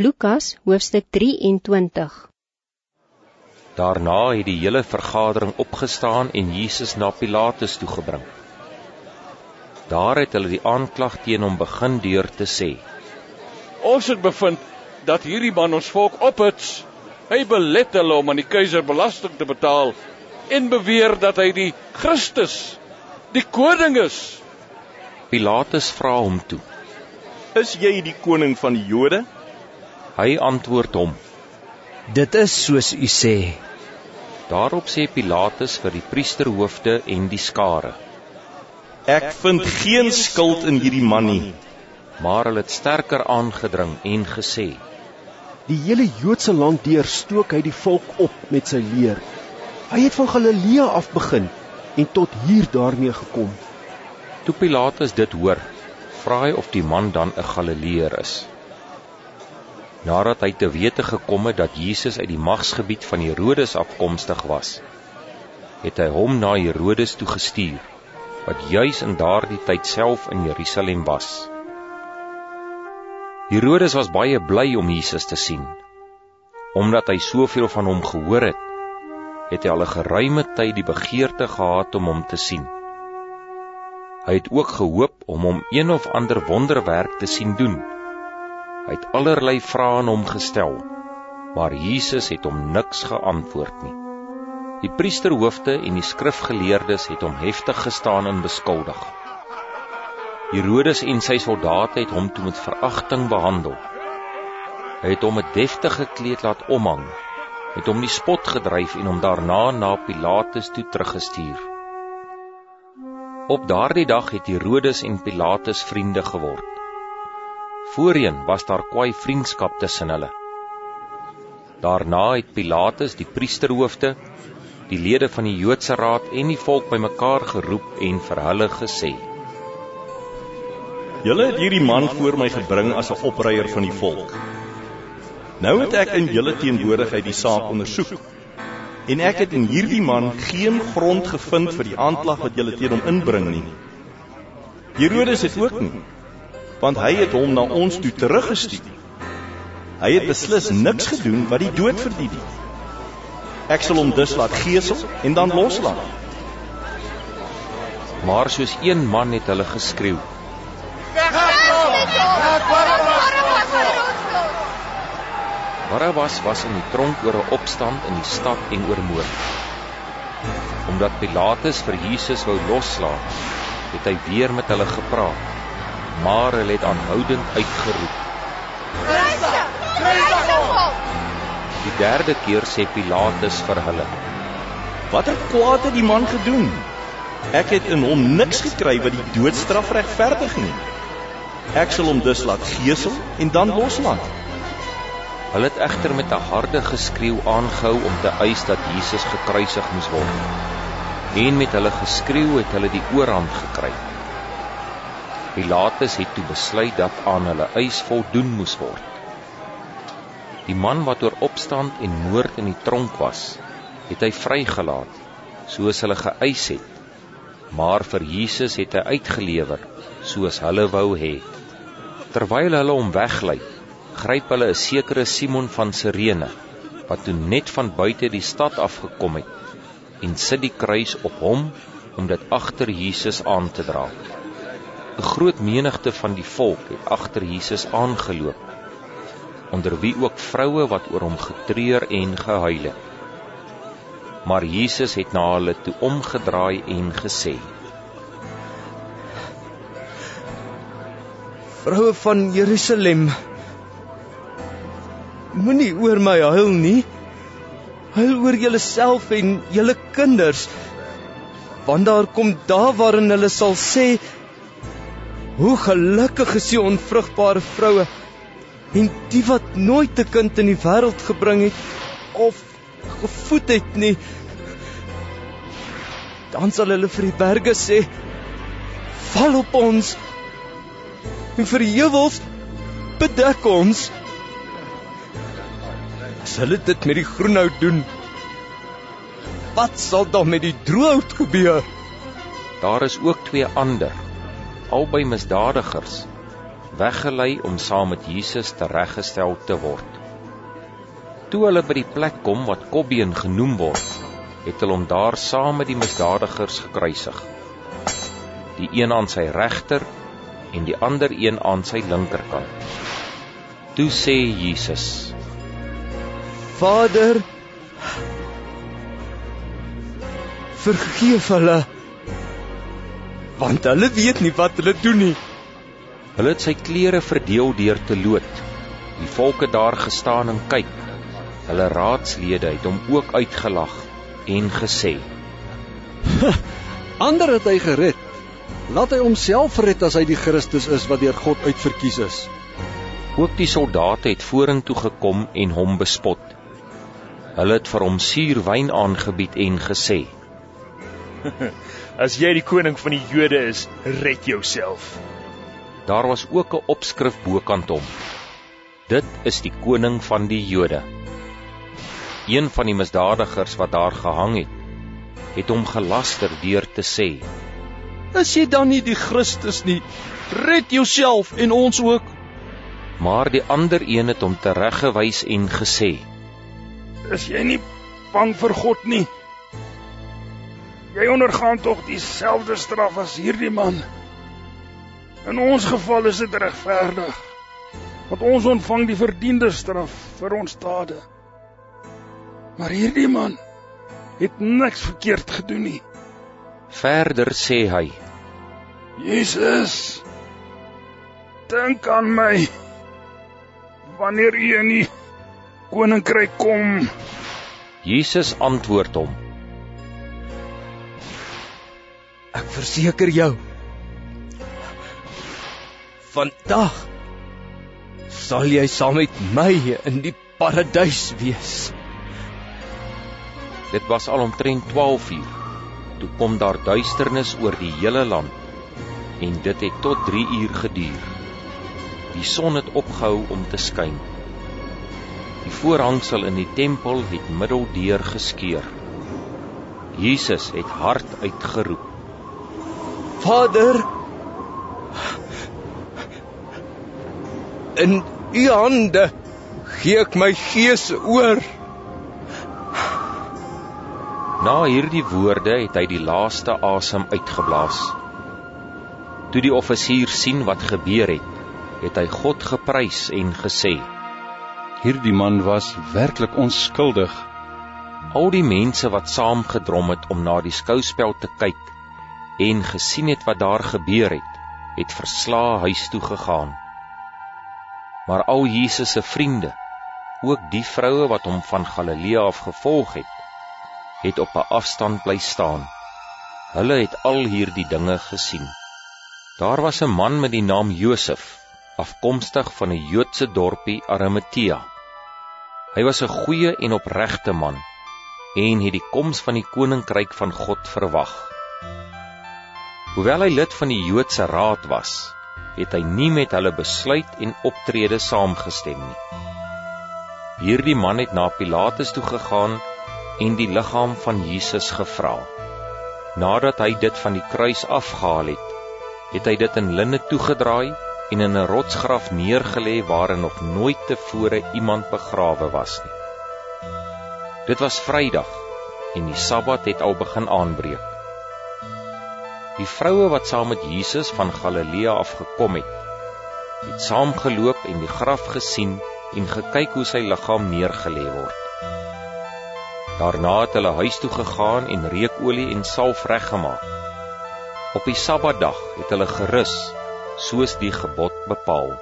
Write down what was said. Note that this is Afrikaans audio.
Lukas hoofstuk 23 Daarna het die hele vergadering opgestaan en Jesus na Pilatus toegebring. Daar het hulle die aanklag teen hom begin deur te sê: Ons het bevind dat hierdie man ons volk ophuts. Hy belet hulle om aan die keiser belasting te betaal en beweer dat hy die Christus, die koning is. Pilatus vra hom toe: Is jy die koning van die Jode? Hy antwoord hom: Dit is soos u sê. Daarop sê Pilatus vir die priesterhoofde en die skare: Ek vind geen skuld in hierdie man nie. Maar hulle het sterker aangedring en gesê: Die hele Joodse land deur stook hy die volk op met sy leer. Hy het van Galilea af begin en tot hier daarmee gekom. Toe Pilatus dit hoor, vra hy of die man dan 'n Galileër is. Nadat hy te wete gekom het dat Jesus uit die magsgebied van Herodes afkomstig was, het hy hom na Herodes toe gestuur, wat juis in daardie tyd self in Jerusalem was. Herodes was baie bly om Jesus te sien. Omdat hy soveel van hom gehoor het, het hy al 'n geruime tyd die begeerte gehad om hom te sien. Hy het ook gehoop om hom een of ander wonderwerk te sien doen Hy het allerlei vrae aan hom gestel, maar Jesus het hom niks geantwoord nie. Die priesterhoofde en die skrifgeleerdes het hom heftig gestaan en beskuldig. Herodes en sy soldate het hom toe met veragting behandel. Hy het hom 'n deftige kleed laat omhang, het hom die spot gedryf en hom daarna na Pilatus toe teruggestuur. Op daardie dag het Herodes en Pilatus vriende geword. Voorheen was daar kwaai vriendskap tussen hulle. Daarna het Pilatus die priesterhoofde, die lede van die Joodse raad en die volk bymekaar geroep en vir hulle gesê: Julle het hierdie man voor my gebring as 'n opreier van die volk. Nou het ek in julle teenwoordigheid die saak ondersoek. En ek het in hierdie man geen grond gevind vir die aanklag wat julle teen hom inbring nie. Herodes het ook nie want hy het hom na ons toe teruggestuur. Hy het beslis niks gedoen wat die dood verdien nie. Ek sal hom dus laat gesel en dan loslaat. Maar soos een man het hulle geskreeu. Barabbas was in die tronk oor 'n opstand in die stad en oor moord. Omdat Pilatus vir Jesus wou loslaat, het hy weer met hulle gepraat maar hulle het aanhoudend uitgeroep. Die derde keer sê Pilatus vir hulle: "Watter kwaad het die man gedoen? Ek het in hom niks gekry wat die doodstraf regverdig nie. Ek sal hom dus laat gesel en dan loslaat." Hulle het egter met 'n harde geskreeu aangehou om te eis dat Jesus gekruisig moes word. En met hulle geskreeu het hulle die oorhand gekry. Pilatus het toe besluit dat aan hulle eis voldoen moes word. Die man wat oor opstand en moord in die tronk was, het hy vrygelaat, soos hulle geëis het. Maar vir Jesus het hy uitgelewer, soos hulle wou hê. Terwyl hulle hom weglei, gryp hulle 'n sekere Simon van Sirene, wat toe net van buite die stad afgekom het, en sit die kruis op hom om dit agter Jesus aan te dra. 'n groot menigte van die volk het agter Jesus aangeloop, onder wie ook vroue wat oor hom getreur en gehuil het. Maar Jesus het na hulle toe omgedraai en gesê: Vroue van Jerusalem, moenie oor my huil nie. Huil oor julleself en julle kinders, want daar kom dae waarin hulle sal sê Hoe gelukkig is die onvrugbare vroue en die wat nooit 'n kind in die wêreld gebring het of gevoed het nie. Dan sal hulle vir die berge sê: "Val op ons." En vir die heuwels bedek ons. As hulle dit met die groenhout doen, wat sal dan met die droëhout gebeur? Daar is ook twee ander albei misdadigers weggelei om saam met Jesus tereggestel te word. Toe hulle by die plek kom wat Kobbeen genoem word, het hulle hom daar saam met die misdadigers gekruisig. Die een aan sy regter en die ander een aan sy linkerkant. Toe sê Jesus: Vader, vergeef hulle want hulle weet nie wat hulle doen nie. Hulle het sy klere verdeel deur te loot. Die volke daar gestaan en kyk. Hulle raadslede het hom ook uitgelag en gesê: "Ander het hy gered. Laat hy homself red as hy die Christus is wat deur God uitverkies is." Ook die soldate het vorentoe gekom en hom bespot. Hulle het vir hom suurwyn aangebied en gesê: As jy die koning van die Jode is, red jouself. Daar was ook 'n opskrif bokant hom. Dit is die koning van die Jode. Een van die misdadigers wat daar gehang het, het hom gelaster deur te sê: "Is jy dan nie die Christus nie? Red jouself en ons ook." Maar die ander een het hom tereggewys en gesê: "Is jy nie bang vir God nie? Jy ondergaan tog dieselfde straf as hierdie man. In ons geval is dit regverdig, want ons ontvang die verdiende straf vir ons dade. Maar hierdie man het niks verkeerd gedoen nie." Verder sê hy: "Jesus, dink aan my wanneer u in die koninkryk kom." Jesus antwoord hom: Ek verseker jou. Vandag sal jy saam met my in die paradys wees. Dit was al omtrent 12 uur. Toe kom daar duisternis oor die hele land en dit het tot 3 uur geduur. Die son het opgehou om te skyn. Die voorhangsel in die tempel het middeldeur geskeur. Jesus het hard uitgeroep: Vader, in u hande gee ek my gees oor. Na hierdie woorde het hy die laaste asem uitgeblaas. Toe die offisier sien wat gebeur het, het hy God geprys en gesê: Hierdie man was werklik onskuldig. Al die mense wat saamgedrom het om na die skouspel te kyk, en gesien het wat daar gebeur het, het versla huis toe gegaan. Maar al Jesus se vriende, ook die vroue wat hom van Galilea af gevolg het, het op 'n afstand bly staan. Hulle het al hierdie dinge gesien. Daar was 'n man met die naam Josef, afkomstig van 'n Joodse dorpie Arimatea. Hy was 'n goeie en opregte man en het die koms van die koninkryk van God verwag. Hoewel hy lid van die Joodse raad was, het hy nie met hulle besluit en optrede saamgestem nie. Hierdie man het na Pilatus toe gegaan en die liggaam van Jesus gevra. Nadat hy dit van die kruis afgehaal het, het hy dit in linne toegedraai en in 'n rotsgraf neergelê waarin nog nooit tevore iemand begrawe was nie. Dit was Vrydag en die Sabbat het al begin aanbreek. Die vroue wat saam met Jesus van Galilea af gekom het, het saamgeloop en die graf gesien en gekyk hoe sy liggaam neergelê word. Daarna het hulle huis toe gegaan en reukolie en salf reggemaak. Op die Sabbatdag het hulle gerus soos die gebod bepaal.